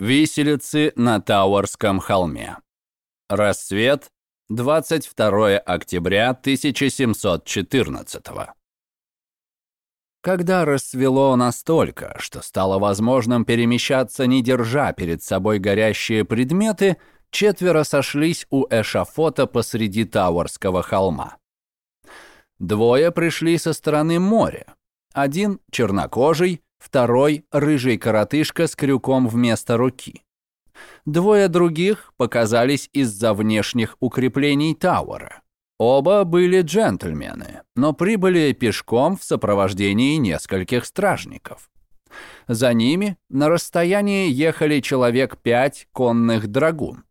Виселицы на Тауэрском холме. Рассвет, 22 октября 1714 Когда рассвело настолько, что стало возможным перемещаться, не держа перед собой горящие предметы, четверо сошлись у эшафота посреди Тауэрского холма. Двое пришли со стороны моря. Один чернокожий, второй — рыжий коротышка с крюком вместо руки. Двое других показались из-за внешних укреплений Тауэра. Оба были джентльмены, но прибыли пешком в сопровождении нескольких стражников. За ними на расстоянии ехали человек пять конных драгун.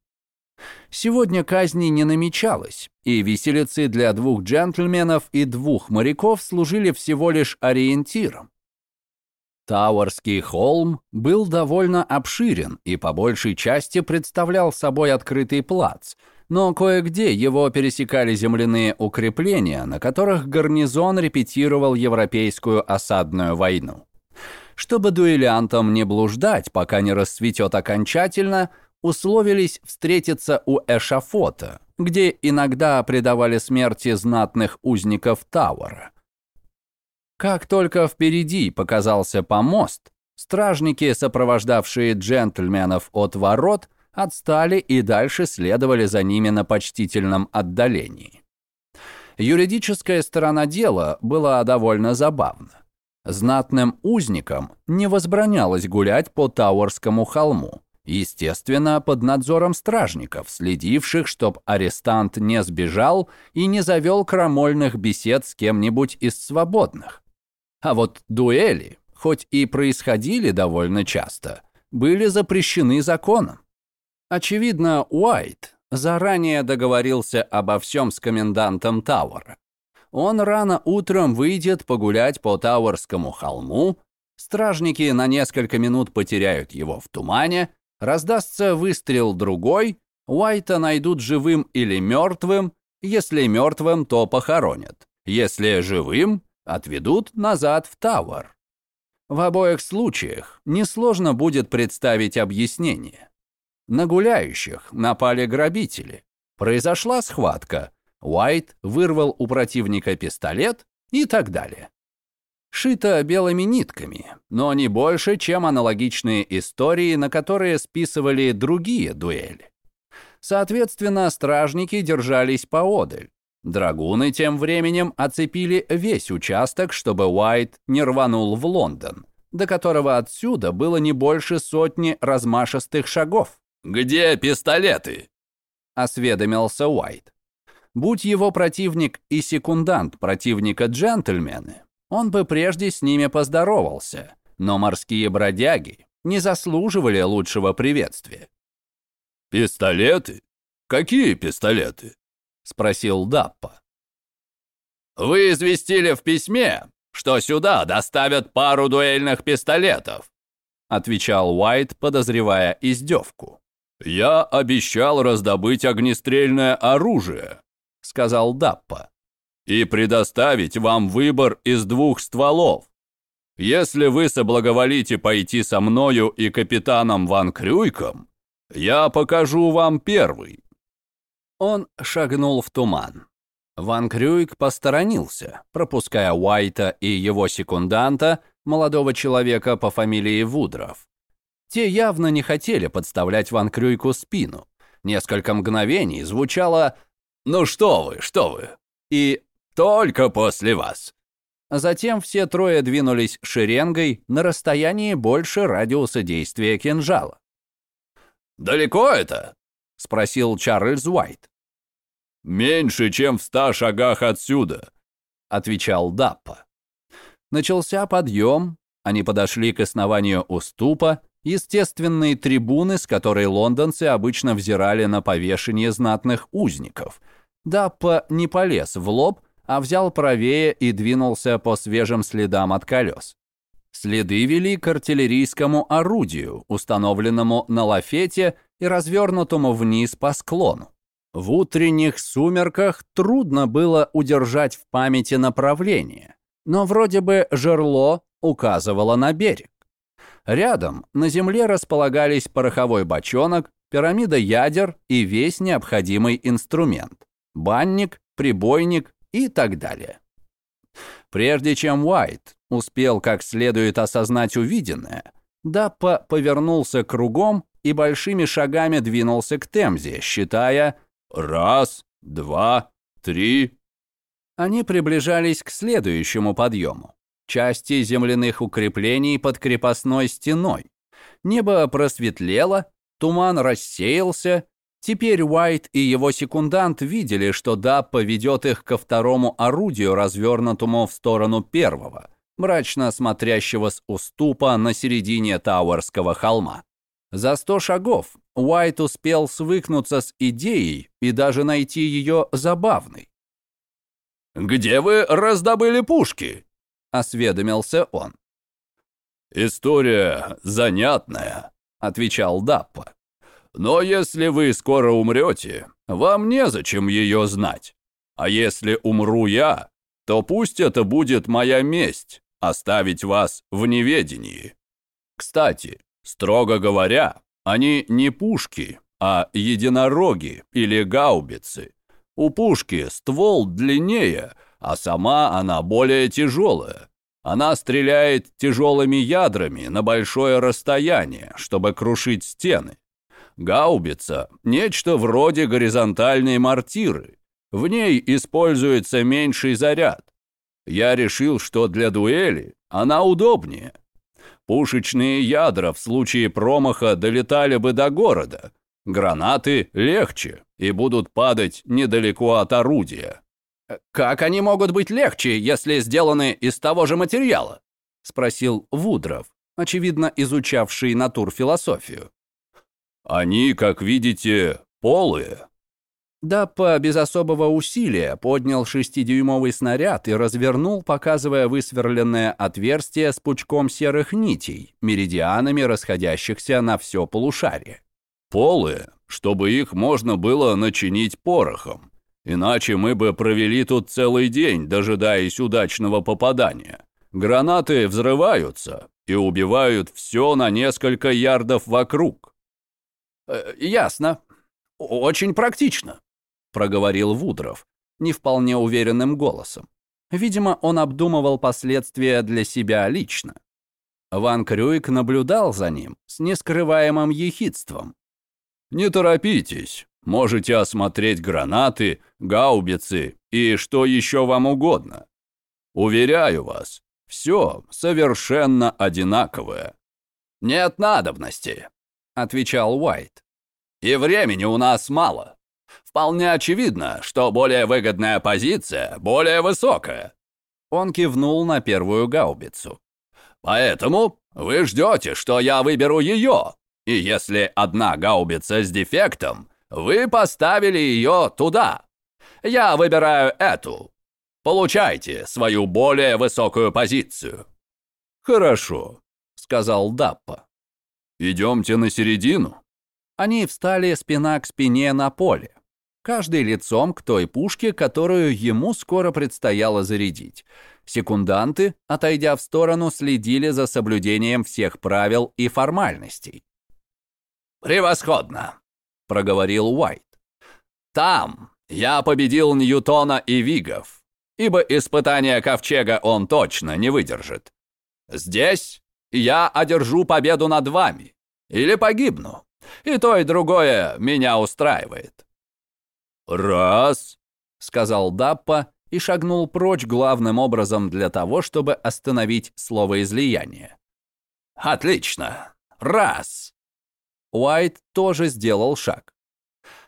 Сегодня казни не намечалось, и виселицы для двух джентльменов и двух моряков служили всего лишь ориентиром. Тауэрский холм был довольно обширен и по большей части представлял собой открытый плац, но кое-где его пересекали земляные укрепления, на которых гарнизон репетировал европейскую осадную войну. Чтобы дуэлянтам не блуждать, пока не расцветет окончательно, условились встретиться у эшафота, где иногда предавали смерти знатных узников Тауэра. Как только впереди показался помост, стражники, сопровождавшие джентльменов от ворот, отстали и дальше следовали за ними на почтительном отдалении. Юридическая сторона дела была довольно забавна. Знатным узникам не возбранялось гулять по Тауэрскому холму, естественно, под надзором стражников, следивших, чтоб арестант не сбежал и не завел крамольных бесед с кем-нибудь из свободных. А вот дуэли, хоть и происходили довольно часто, были запрещены законом. Очевидно, Уайт заранее договорился обо всем с комендантом Тауэра. Он рано утром выйдет погулять по Тауэрскому холму, стражники на несколько минут потеряют его в тумане, раздастся выстрел другой, Уайта найдут живым или мертвым, если мертвым, то похоронят, если живым, отведут назад в Тауэр. В обоих случаях несложно будет представить объяснение. На гуляющих напали грабители. Произошла схватка. Уайт вырвал у противника пистолет и так далее. Шито белыми нитками, но не больше, чем аналогичные истории, на которые списывали другие дуэли. Соответственно, стражники держались поодаль, Драгуны тем временем оцепили весь участок, чтобы Уайт не рванул в Лондон, до которого отсюда было не больше сотни размашистых шагов. «Где пистолеты?» — осведомился Уайт. Будь его противник и секундант противника джентльмены, он бы прежде с ними поздоровался, но морские бродяги не заслуживали лучшего приветствия. «Пистолеты? Какие пистолеты?» — спросил Даппа. «Вы известили в письме, что сюда доставят пару дуэльных пистолетов», отвечал Уайт, подозревая издевку. «Я обещал раздобыть огнестрельное оружие», сказал Даппа, и предоставить вам выбор из двух стволов. Если вы соблаговолите пойти со мною и капитаном Ван Крюйком, я покажу вам первый. Он шагнул в туман. Ван Крюйк посторонился, пропуская Уайта и его секунданта, молодого человека по фамилии Вудров. Те явно не хотели подставлять Ван Крюйку спину. Несколько мгновений звучало «Ну что вы, что вы!» и «Только после вас!» Затем все трое двинулись шеренгой на расстоянии больше радиуса действия кинжала. «Далеко это?» — спросил Чарльз Уайт. «Меньше, чем в ста шагах отсюда», — отвечал Даппа. Начался подъем, они подошли к основанию уступа, естественной трибуны, с которой лондонцы обычно взирали на повешение знатных узников. Даппа не полез в лоб, а взял правее и двинулся по свежим следам от колес. Следы вели к артиллерийскому орудию, установленному на лафете и развернутому вниз по склону. В утренних сумерках трудно было удержать в памяти направление, но вроде бы жерло указывало на берег. Рядом на земле располагались пороховой бочонок, пирамида ядер и весь необходимый инструмент – банник, прибойник и так далее. Прежде чем Уайт успел как следует осознать увиденное, Даппа повернулся кругом и большими шагами двинулся к Темзе, считая «раз, два, три». Они приближались к следующему подъему. Части земляных укреплений под крепостной стеной. Небо просветлело, туман рассеялся. Теперь Уайт и его секундант видели, что Даппа ведет их ко второму орудию, развернутому в сторону первого, мрачно смотрящего с уступа на середине Тауэрского холма. За сто шагов Уайт успел свыкнуться с идеей и даже найти ее забавной. «Где вы раздобыли пушки?» — осведомился он. «История занятная», — отвечал Даппа. «Но если вы скоро умрете, вам незачем ее знать. А если умру я, то пусть это будет моя месть, оставить вас в неведении. Кстати, Строго говоря, они не пушки, а единороги или гаубицы. У пушки ствол длиннее, а сама она более тяжелая. Она стреляет тяжелыми ядрами на большое расстояние, чтобы крушить стены. Гаубица – нечто вроде горизонтальной мортиры. В ней используется меньший заряд. Я решил, что для дуэли она удобнее. Пушечные ядра в случае промаха долетали бы до города. Гранаты легче и будут падать недалеко от орудия. «Как они могут быть легче, если сделаны из того же материала?» — спросил Вудров, очевидно изучавший натурфилософию. «Они, как видите, полые», Даппа без особого усилия поднял шестидюймовый снаряд и развернул, показывая высверленное отверстие с пучком серых нитей, меридианами расходящихся на все полушарие. «Полые, чтобы их можно было начинить порохом. Иначе мы бы провели тут целый день, дожидаясь удачного попадания. Гранаты взрываются и убивают все на несколько ярдов вокруг». «Э, «Ясно. Очень практично», проговорил Вудров, не вполне уверенным голосом. Видимо, он обдумывал последствия для себя лично. Ван Крюик наблюдал за ним с нескрываемым ехидством. «Не торопитесь, можете осмотреть гранаты, гаубицы и что еще вам угодно. Уверяю вас, все совершенно одинаковое». «Нет надобности», — отвечал Уайт. «И времени у нас мало. Вполне очевидно, что более выгодная позиция более высокая». Он кивнул на первую гаубицу. «Поэтому вы ждете, что я выберу ее. И если одна гаубица с дефектом, вы поставили ее туда. Я выбираю эту. Получайте свою более высокую позицию». «Хорошо», — сказал Даппа. «Идемте на середину». Они встали спина к спине на поле каждый лицом к той пушке, которую ему скоро предстояло зарядить. Секунданты, отойдя в сторону, следили за соблюдением всех правил и формальностей. «Превосходно!» — проговорил Уайт. «Там я победил Ньютона и Вигов, ибо испытания Ковчега он точно не выдержит. Здесь я одержу победу над вами или погибну, и то и другое меня устраивает. «Раз», — сказал Даппа и шагнул прочь главным образом для того, чтобы остановить словоизлияние. «Отлично! Раз!» Уайт тоже сделал шаг.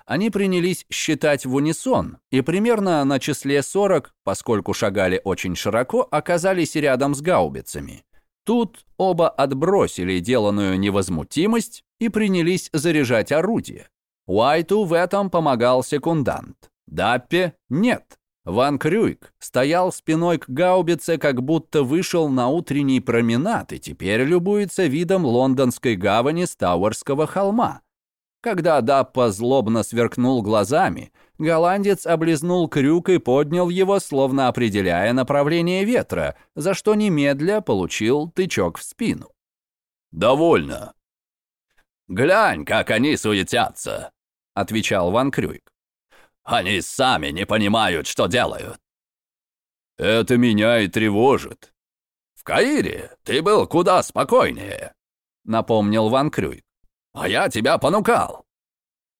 Они принялись считать в унисон, и примерно на числе 40, поскольку шагали очень широко, оказались рядом с гаубицами. Тут оба отбросили деланную невозмутимость и принялись заряжать орудие. Уайту в этом помогал секундант. Даппе – нет. Ван Крюйк стоял спиной к гаубице, как будто вышел на утренний променад и теперь любуется видом лондонской гавани с Тауэрского холма. Когда Даппа злобно сверкнул глазами, голландец облизнул крюк и поднял его, словно определяя направление ветра, за что немедля получил тычок в спину. «Довольно». «Глянь, как они суетятся», — отвечал Ван Крюйк. «Они сами не понимают, что делают». «Это меня и тревожит». «В Каире ты был куда спокойнее», — напомнил Ван Крюйк. «А я тебя понукал».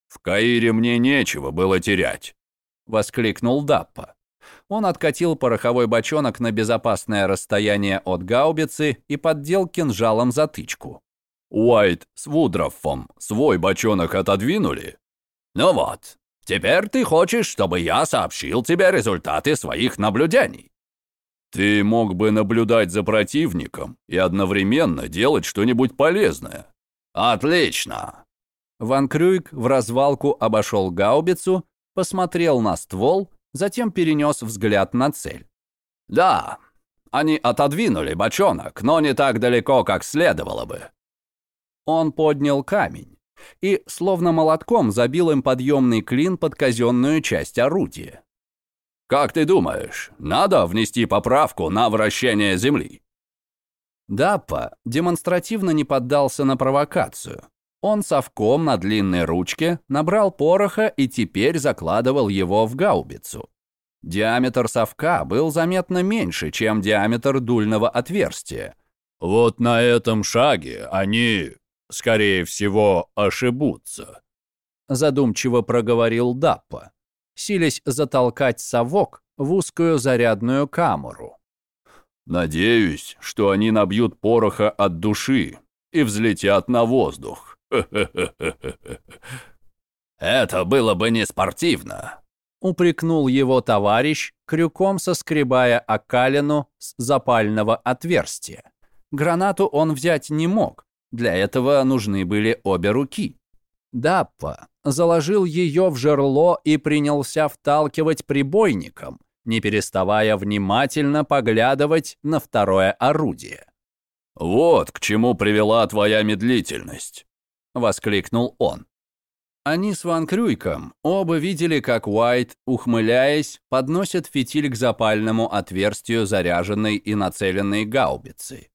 «В Каире мне нечего было терять», — воскликнул Даппа. Он откатил пороховой бочонок на безопасное расстояние от гаубицы и поддел кинжалом затычку. Уайт с Вудроффом свой бочонок отодвинули? Ну вот, теперь ты хочешь, чтобы я сообщил тебе результаты своих наблюдений. Ты мог бы наблюдать за противником и одновременно делать что-нибудь полезное. Отлично. Ван Крюйк в развалку обошел гаубицу, посмотрел на ствол, затем перенес взгляд на цель. Да, они отодвинули бочонок, но не так далеко, как следовало бы. Он поднял камень и, словно молотком, забил им подъемный клин под казенную часть орудия. «Как ты думаешь, надо внести поправку на вращение Земли?» Даппа демонстративно не поддался на провокацию. Он совком на длинной ручке набрал пороха и теперь закладывал его в гаубицу. Диаметр совка был заметно меньше, чем диаметр дульного отверстия. «Вот на этом шаге они скорее всего, ошибутся», — задумчиво проговорил Даппа, силясь затолкать совок в узкую зарядную камеру. «Надеюсь, что они набьют пороха от души и взлетят на воздух. Это было бы не спортивно», — упрекнул его товарищ, крюком соскребая окалину с запального отверстия. Гранату он взять не мог, для этого нужны были обе руки. Даппа заложил ее в жерло и принялся вталкивать прибойником, не переставая внимательно поглядывать на второе орудие. «Вот к чему привела твоя медлительность», — воскликнул он. Они с Ван Крюйком оба видели, как Уайт, ухмыляясь, подносит фитиль к запальному отверстию заряженной и нацеленной гаубицы.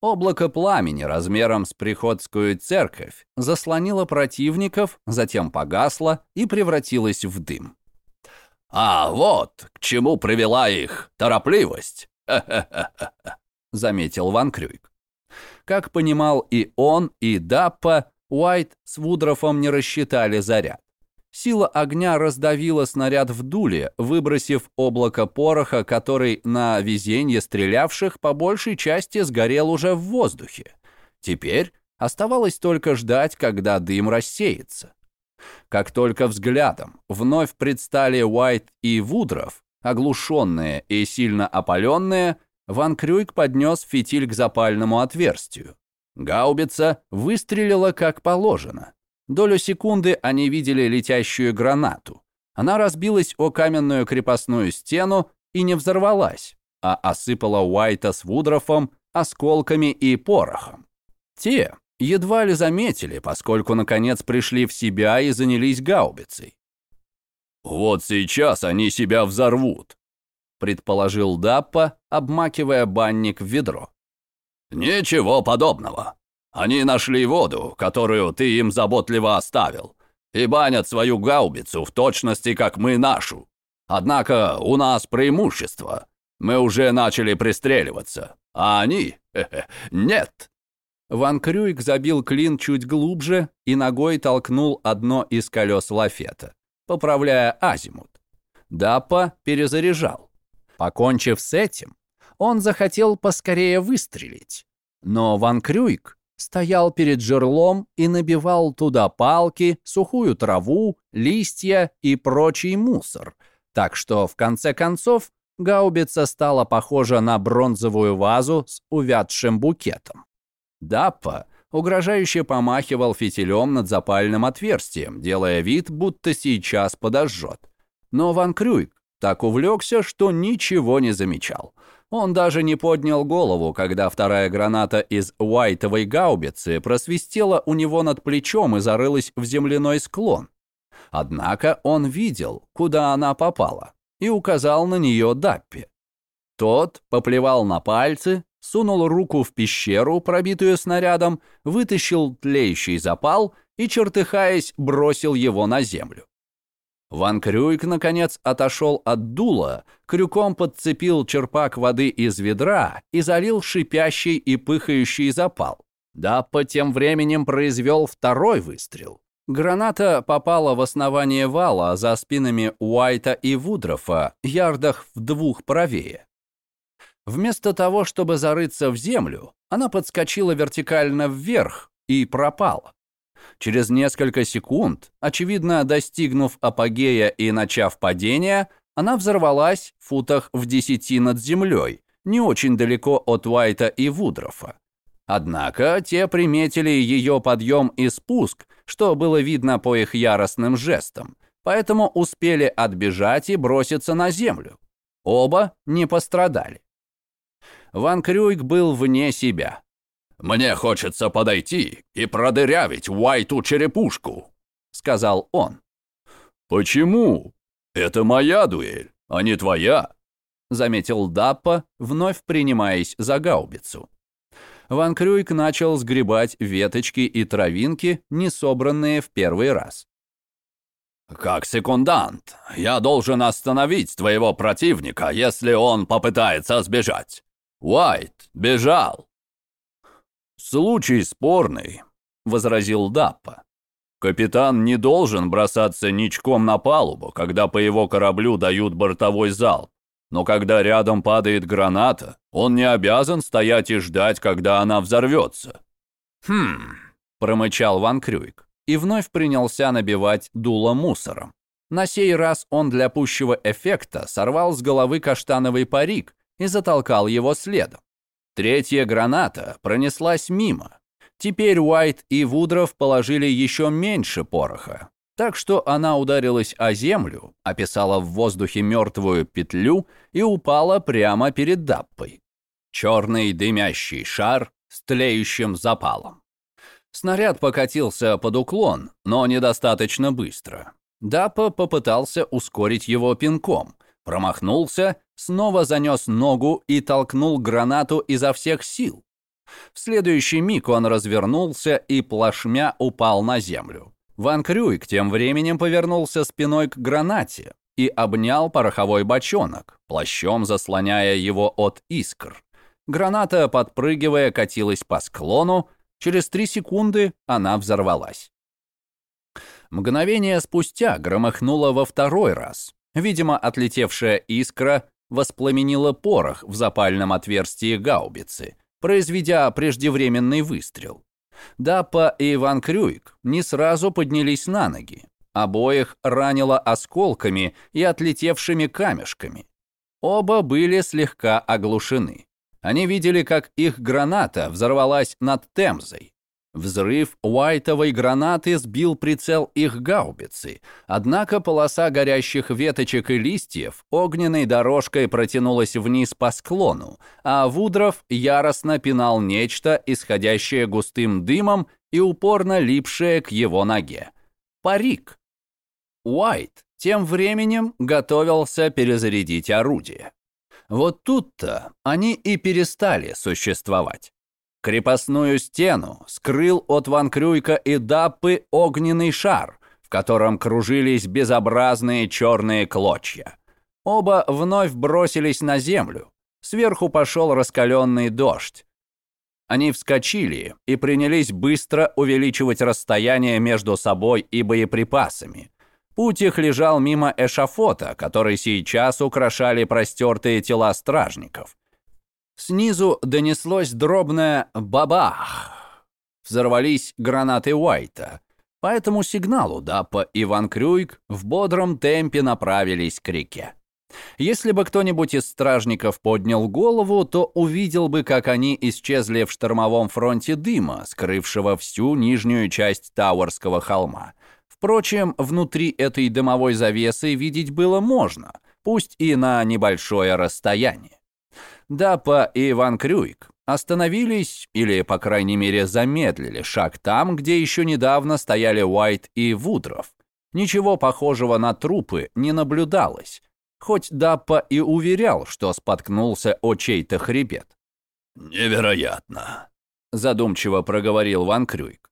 Облако пламени размером с приходскую церковь заслонило противников, затем погасло и превратилось в дым. «А вот к чему привела их торопливость!» — заметил Ван Крюйк. Как понимал и он, и Даппа, Уайт с Вудрофом не рассчитали заряд. Сила огня раздавила снаряд в дуле, выбросив облако пороха, который на везенье стрелявших по большей части сгорел уже в воздухе. Теперь оставалось только ждать, когда дым рассеется. Как только взглядом вновь предстали Уайт и Вудров, оглушенные и сильно опаленные, Ван Крюйк поднес фитиль к запальному отверстию. Гаубица выстрелила как положено. Долю секунды они видели летящую гранату. Она разбилась о каменную крепостную стену и не взорвалась, а осыпала Уайта с Вудрофом осколками и порохом. Те едва ли заметили, поскольку наконец пришли в себя и занялись гаубицей. «Вот сейчас они себя взорвут», — предположил Даппа, обмакивая банник в ведро. «Ничего подобного. Они нашли воду, которую ты им заботливо оставил, и банят свою гаубицу в точности, как мы нашу. Однако у нас преимущество. Мы уже начали пристреливаться, а они нет». Ван Крюйк забил клин чуть глубже и ногой толкнул одно из колес лафета, поправляя азимут. Даппа перезаряжал. Покончив с этим, он захотел поскорее выстрелить. Но Ван Крюйк стоял перед жерлом и набивал туда палки, сухую траву, листья и прочий мусор. Так что, в конце концов, гаубица стала похожа на бронзовую вазу с увядшим букетом. Даппа угрожающе помахивал фитилем над запальным отверстием, делая вид, будто сейчас подожжет. Но Ван Крюйк так увлекся, что ничего не замечал. Он даже не поднял голову, когда вторая граната из уайтовой гаубицы просвистела у него над плечом и зарылась в земляной склон. Однако он видел, куда она попала, и указал на нее Даппи. Тот поплевал на пальцы сунул руку в пещеру, пробитую снарядом, вытащил тлеющий запал и, чертыхаясь, бросил его на землю. Ван Крюйк, наконец, отошел от дула, крюком подцепил черпак воды из ведра и залил шипящий и пыхающий запал. Даппа тем временем произвел второй выстрел. Граната попала в основание вала за спинами Уайта и Вудрофа, ярдах в двух правее. Вместо того, чтобы зарыться в землю, она подскочила вертикально вверх и пропала. Через несколько секунд, очевидно достигнув апогея и начав падение, она взорвалась в футах в десяти над землей, не очень далеко от Уайта и Вудрофа. Однако те приметили ее подъем и спуск, что было видно по их яростным жестам, поэтому успели отбежать и броситься на землю. Оба не пострадали. Ван Крюйк был вне себя. «Мне хочется подойти и продырявить Уайту черепушку», — сказал он. «Почему? Это моя дуэль, а не твоя», — заметил Даппа, вновь принимаясь за гаубицу. Ван Крюйк начал сгребать веточки и травинки, не собранные в первый раз. «Как секундант, я должен остановить твоего противника, если он попытается сбежать. Уайт бежал». «Случай спорный», — возразил Даппа. «Капитан не должен бросаться ничком на палубу, когда по его кораблю дают бортовой залп. Но когда рядом падает граната, он не обязан стоять и ждать, когда она взорвется. «Хм», — промычал Ван Крюйк и вновь принялся набивать дуло мусором. На сей раз он для пущего эффекта сорвал с головы каштановый парик и затолкал его следом. Третья граната пронеслась мимо. Теперь Уайт и Вудров положили еще меньше пороха, так что она ударилась о землю, описала в воздухе мертвую петлю и упала прямо перед Даппой. Черный дымящий шар с тлеющим запалом. Снаряд покатился под уклон, но недостаточно быстро. Даппа попытался ускорить его пинком, промахнулся, снова занес ногу и толкнул гранату изо всех сил. В следующий миг он развернулся и плашмя упал на землю. Ван Крюйк тем временем повернулся спиной к гранате и обнял пороховой бочонок, плащом заслоняя его от искр. Граната, подпрыгивая, катилась по склону, через три секунды она взорвалась. Мгновение спустя громыхнуло во второй раз. Видимо, отлетевшая искра воспламенила порох в запальном отверстии гаубицы, произведя преждевременный выстрел. Даппа и Иван Крюик не сразу поднялись на ноги. Обоих ранило осколками и отлетевшими камешками. Оба были слегка оглушены. Они видели, как их граната взорвалась над Темзой. Взрыв Уайтовой гранаты сбил прицел их гаубицы, однако полоса горящих веточек и листьев огненной дорожкой протянулась вниз по склону, а Вудров яростно пинал нечто, исходящее густым дымом и упорно липшее к его ноге. Парик. Уайт тем временем готовился перезарядить орудие. Вот тут-то они и перестали существовать. Крепостную стену скрыл от Ван Крюйка и Даппы огненный шар, в котором кружились безобразные черные клочья. Оба вновь бросились на землю. Сверху пошел раскаленный дождь. Они вскочили и принялись быстро увеличивать расстояние между собой и боеприпасами. Путь их лежал мимо эшафота, который сейчас украшали простертые тела стражников. Снизу донеслось дробное «бабах». Взорвались гранаты Уайта. По этому сигналу Даппа и Ван Крюйк в бодром темпе направились к реке. Если бы кто-нибудь из стражников поднял голову, то увидел бы, как они исчезли в штормовом фронте дыма, скрывшего всю нижнюю часть Тауэрского холма. Впрочем, внутри этой дымовой завесы видеть было можно, пусть и на небольшое расстояние. Дапа и Иван Крюик остановились или, по крайней мере, замедлили шаг там, где еще недавно стояли Уайт и Вудров. Ничего похожего на трупы не наблюдалось, хоть Даппа и уверял, что споткнулся о чей-то хребет. «Невероятно», — задумчиво проговорил Ван Крюйк.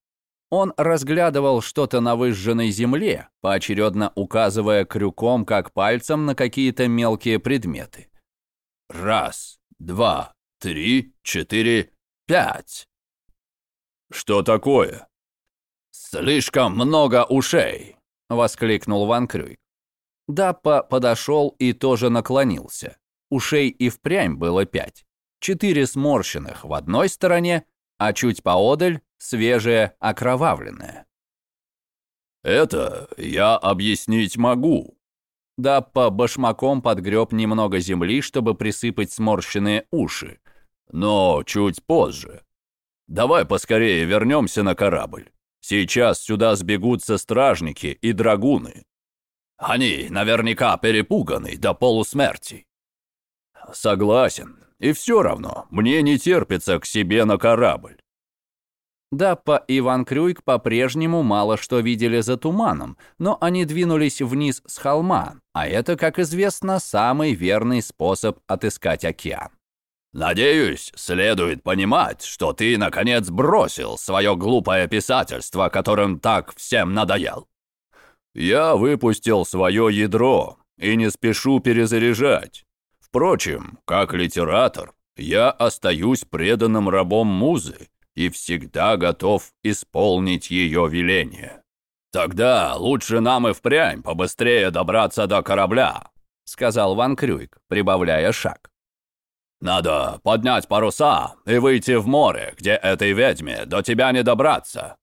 Он разглядывал что-то на выжженной земле, поочередно указывая крюком как пальцем на какие-то мелкие предметы. «Раз, два, три, четыре, пять». «Что такое?» «Слишком много ушей!» — воскликнул Ван Крюй. Даппа подошел и тоже наклонился. Ушей и впрямь было пять. Четыре сморщенных в одной стороне, а чуть поодаль свежее окровавленное. «Это я объяснить могу». Даппа башмаком подгреб немного земли, чтобы присыпать сморщенные уши. «Но чуть позже. Давай поскорее вернемся на корабль. Сейчас сюда сбегутся стражники и драгуны. Они наверняка перепуганы до полусмерти. Согласен. И все равно, мне не терпится к себе на корабль. Даппа и Иван Крюйк по-прежнему мало что видели за туманом, но они двинулись вниз с холма, а это, как известно, самый верный способ отыскать океан. Надеюсь, следует понимать, что ты, наконец, бросил свое глупое писательство, которым так всем надоел. Я выпустил свое ядро и не спешу перезаряжать. Впрочем, как литератор, я остаюсь преданным рабом музы и всегда готов исполнить ее веление. Тогда лучше нам и впрямь побыстрее добраться до корабля, сказал Ван Крюйк, прибавляя шаг. Надо поднять паруса и выйти в море, где этой ведьме до тебя не добраться.